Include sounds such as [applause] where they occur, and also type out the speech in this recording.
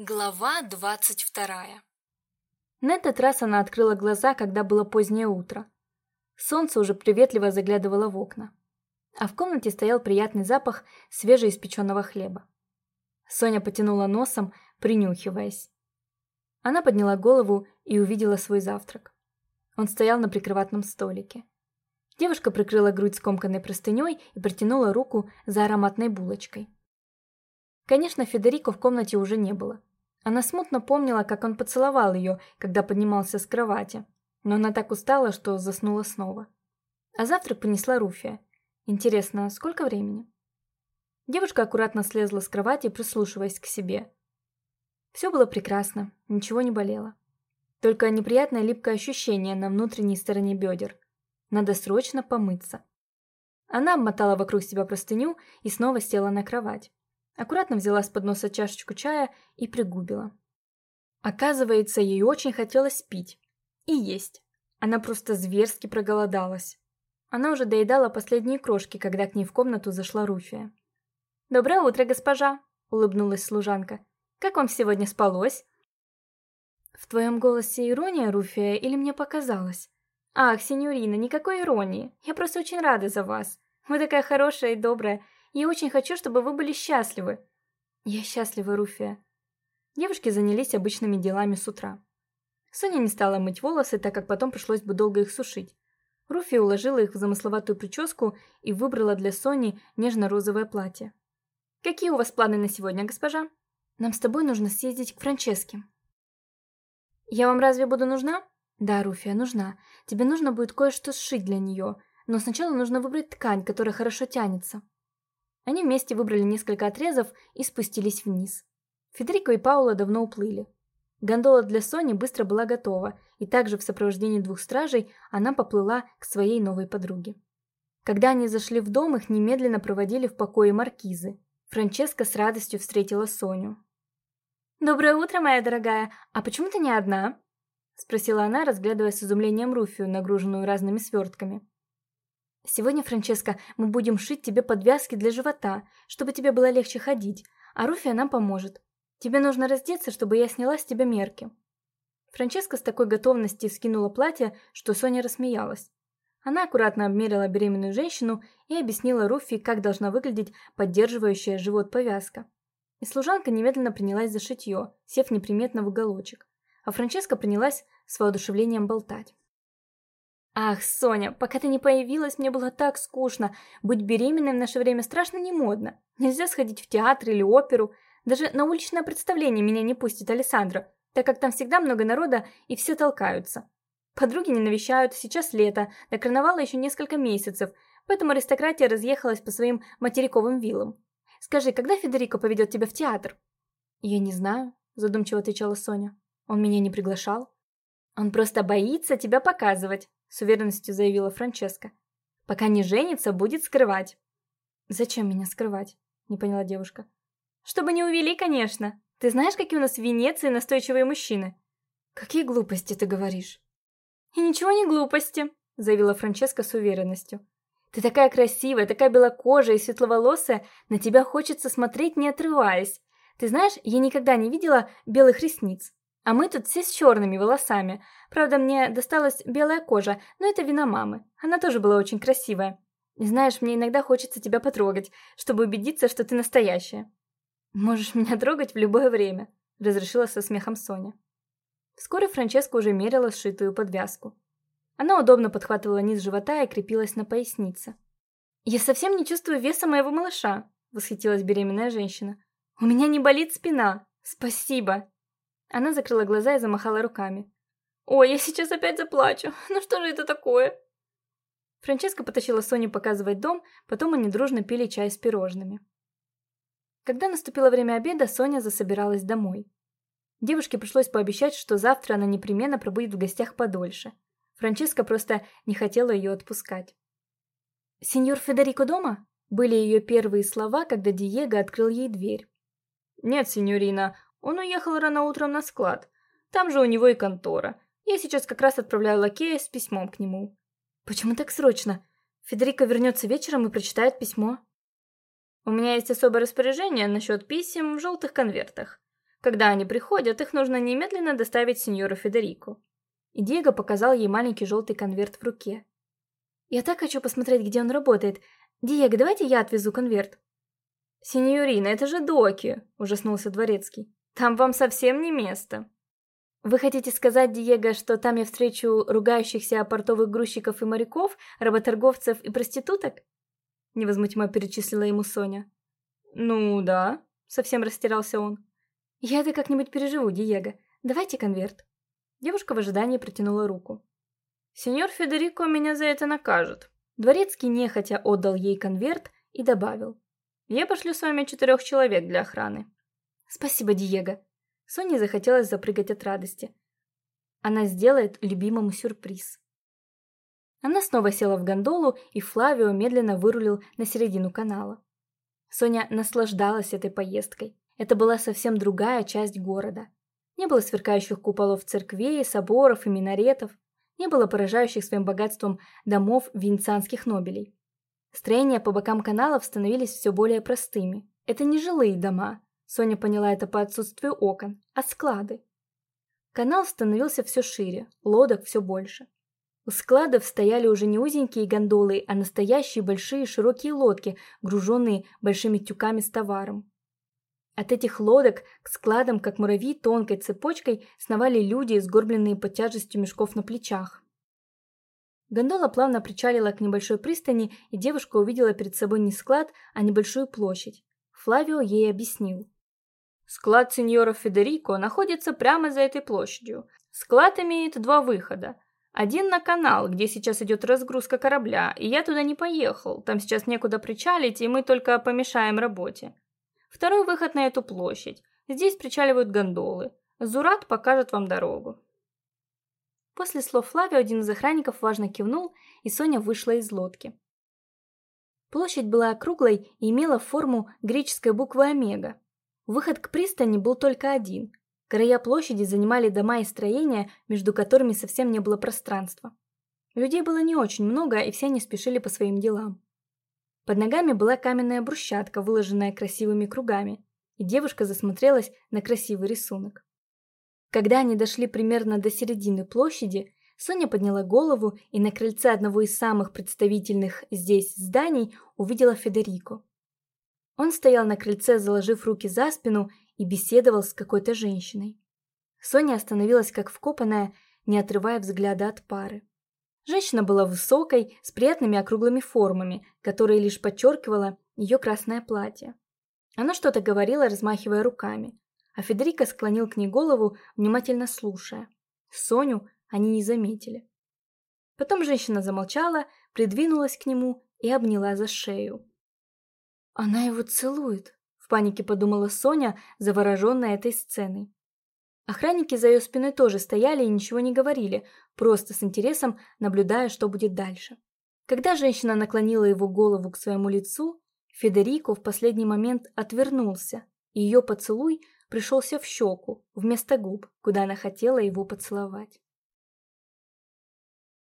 Глава двадцать вторая На этот раз она открыла глаза, когда было позднее утро. Солнце уже приветливо заглядывало в окна. А в комнате стоял приятный запах свежеиспеченного хлеба. Соня потянула носом, принюхиваясь. Она подняла голову и увидела свой завтрак. Он стоял на прикроватном столике. Девушка прикрыла грудь скомканной простыней и протянула руку за ароматной булочкой. Конечно, Федерико в комнате уже не было. Она смутно помнила, как он поцеловал ее, когда поднимался с кровати, но она так устала, что заснула снова. А завтрак принесла Руфия. Интересно, сколько времени? Девушка аккуратно слезла с кровати, прислушиваясь к себе. Все было прекрасно, ничего не болело. Только неприятное липкое ощущение на внутренней стороне бедер. Надо срочно помыться. Она обмотала вокруг себя простыню и снова села на кровать. Аккуратно взяла с подноса чашечку чая и пригубила. Оказывается, ей очень хотелось пить. И есть. Она просто зверски проголодалась. Она уже доедала последние крошки, когда к ней в комнату зашла Руфия. «Доброе утро, госпожа!» — улыбнулась служанка. «Как вам сегодня спалось?» «В твоем голосе ирония, Руфия, или мне показалось?» «Ах, сеньорина, никакой иронии. Я просто очень рада за вас. Вы такая хорошая и добрая. Я очень хочу, чтобы вы были счастливы». «Я счастлива, Руфия». Девушки занялись обычными делами с утра. Соня не стала мыть волосы, так как потом пришлось бы долго их сушить. Руфия уложила их в замысловатую прическу и выбрала для Сони нежно-розовое платье. «Какие у вас планы на сегодня, госпожа?» «Нам с тобой нужно съездить к Франческе». «Я вам разве буду нужна?» «Да, Руфия, нужна. Тебе нужно будет кое-что сшить для нее, но сначала нужно выбрать ткань, которая хорошо тянется». Они вместе выбрали несколько отрезов и спустились вниз. Федерико и Паула давно уплыли. Гондола для Сони быстро была готова, и также в сопровождении двух стражей она поплыла к своей новой подруге. Когда они зашли в дом, их немедленно проводили в покое маркизы. Франческа с радостью встретила Соню. «Доброе утро, моя дорогая! А почему ты не одна?» Спросила она, разглядывая с изумлением Руфию, нагруженную разными свертками. Сегодня, Франческа, мы будем шить тебе подвязки для живота, чтобы тебе было легче ходить, а Руфия нам поможет. Тебе нужно раздеться, чтобы я сняла с тебя мерки». Франческа с такой готовностью скинула платье, что Соня рассмеялась. Она аккуратно обмерила беременную женщину и объяснила Руфи, как должна выглядеть поддерживающая живот повязка. И служанка немедленно принялась за шитье, сев неприметно в уголочек. А Франческа принялась с воодушевлением болтать. Ах, Соня, пока ты не появилась, мне было так скучно. Быть беременной в наше время страшно не модно. Нельзя сходить в театр или оперу. Даже на уличное представление меня не пустит Александра, так как там всегда много народа и все толкаются. Подруги не навещают, сейчас лето, до карнавала еще несколько месяцев, поэтому аристократия разъехалась по своим материковым виллам. Скажи, когда Федерико поведет тебя в театр? Я не знаю, задумчиво отвечала Соня. Он меня не приглашал. Он просто боится тебя показывать. — с уверенностью заявила Франческа. «Пока не женится, будет скрывать». «Зачем меня скрывать?» — не поняла девушка. «Чтобы не увели, конечно. Ты знаешь, какие у нас в Венеции настойчивые мужчины?» «Какие глупости ты говоришь?» «И ничего не глупости», — заявила Франческа с уверенностью. «Ты такая красивая, такая белокожая и светловолосая, на тебя хочется смотреть, не отрываясь. Ты знаешь, я никогда не видела белых ресниц. А мы тут все с черными волосами. Правда, мне досталась белая кожа, но это вина мамы. Она тоже была очень красивая. Знаешь, мне иногда хочется тебя потрогать, чтобы убедиться, что ты настоящая. Можешь меня трогать в любое время, разрешила со смехом Соня. Вскоре Франческа уже мерила сшитую подвязку. Она удобно подхватывала низ живота и крепилась на пояснице. «Я совсем не чувствую веса моего малыша», — восхитилась беременная женщина. «У меня не болит спина. Спасибо!» Она закрыла глаза и замахала руками. «Ой, я сейчас опять заплачу. [laughs] Ну что же это такое?» Франческа потащила Соню показывать дом, потом они дружно пили чай с пирожными. Когда наступило время обеда, Соня засобиралась домой. Девушке пришлось пообещать, что завтра она непременно пробудет в гостях подольше. Франческа просто не хотела ее отпускать. «Сеньор Федерико дома?» были ее первые слова, когда Диего открыл ей дверь. «Нет, сеньорина, он уехал рано утром на склад. Там же у него и контора. Я сейчас как раз отправляю лакея с письмом к нему. Почему так срочно? Федерико вернется вечером и прочитает письмо. У меня есть особое распоряжение насчет писем в желтых конвертах. Когда они приходят, их нужно немедленно доставить сеньору Федерико». И Диего показал ей маленький желтый конверт в руке. «Я так хочу посмотреть, где он работает. Диего, давайте я отвезу конверт». «Сеньорина, это же доки!» – ужаснулся дворецкий. «Там вам совсем не место». «Вы хотите сказать, Диего, что там я встречу ругающихся портовых грузчиков и моряков, работорговцев и проституток?» Невозмутимо перечислила ему Соня. «Ну да», — совсем растерялся он. «Я это как-нибудь переживу, Диего. Давайте конверт». Девушка в ожидании протянула руку. «Сеньор Федерико меня за это накажет». Дворецкий нехотя отдал ей конверт и добавил. «Я пошлю с вами четырех человек для охраны». «Спасибо, Диего», Соне захотелось запрыгать от радости. Она сделает любимому сюрприз. Она снова села в гондолу, и Флавио медленно вырулил на середину канала. Соня наслаждалась этой поездкой. Это была совсем другая часть города. Не было сверкающих куполов церквей, соборов и минаретов. Не было поражающих своим богатством домов венецианских нобелей. Строения по бокам каналов становились все более простыми. Это не жилые дома, Соня поняла это по отсутствию окон, а склады. Канал становился все шире, лодок все больше. У складов стояли уже не узенькие гондолы, а настоящие большие широкие лодки, груженные большими тюками с товаром. От этих лодок к складам, как муравьи, тонкой цепочкой сновали люди, сгорбленные под тяжестью мешков на плечах. Гондола плавно причалила к небольшой пристани, и девушка увидела перед собой не склад, а небольшую площадь. Флавио ей объяснил. Склад сеньора Федерико находится прямо за этой площадью. Склад имеет два выхода. Один на канал, где сейчас идет разгрузка корабля, и я туда не поехал, там сейчас некуда причалить, и мы только помешаем работе. Второй выход на эту площадь. Здесь причаливают гондолы. Зурат покажет вам дорогу. После слов Флавио один из охранников важно кивнул, и Соня вышла из лодки. Площадь была округлой и имела форму греческой буквы «Омега», Выход к пристани был только один. Края площади занимали дома и строения, между которыми совсем не было пространства. Людей было не очень много, и все они спешили по своим делам. Под ногами была каменная брусчатка, выложенная красивыми кругами, и девушка засмотрелась на красивый рисунок. Когда они дошли примерно до середины площади, Соня подняла голову и на крыльце одного из самых представительных здесь зданий увидела Федерико. Он стоял на крыльце, заложив руки за спину и беседовал с какой-то женщиной. Соня остановилась как вкопанная, не отрывая взгляда от пары. Женщина была высокой, с приятными округлыми формами, которые лишь подчеркивало ее красное платье. Она что-то говорила, размахивая руками, а Федерико склонил к ней голову, внимательно слушая. Соню они не заметили. Потом женщина замолчала, придвинулась к нему и обняла за шею. Она его целует, в панике подумала Соня, завороженная этой сценой. Охранники за ее спиной тоже стояли и ничего не говорили, просто с интересом наблюдая, что будет дальше. Когда женщина наклонила его голову к своему лицу, Федерико в последний момент отвернулся, и ее поцелуй пришелся в щеку, вместо губ, куда она хотела его поцеловать.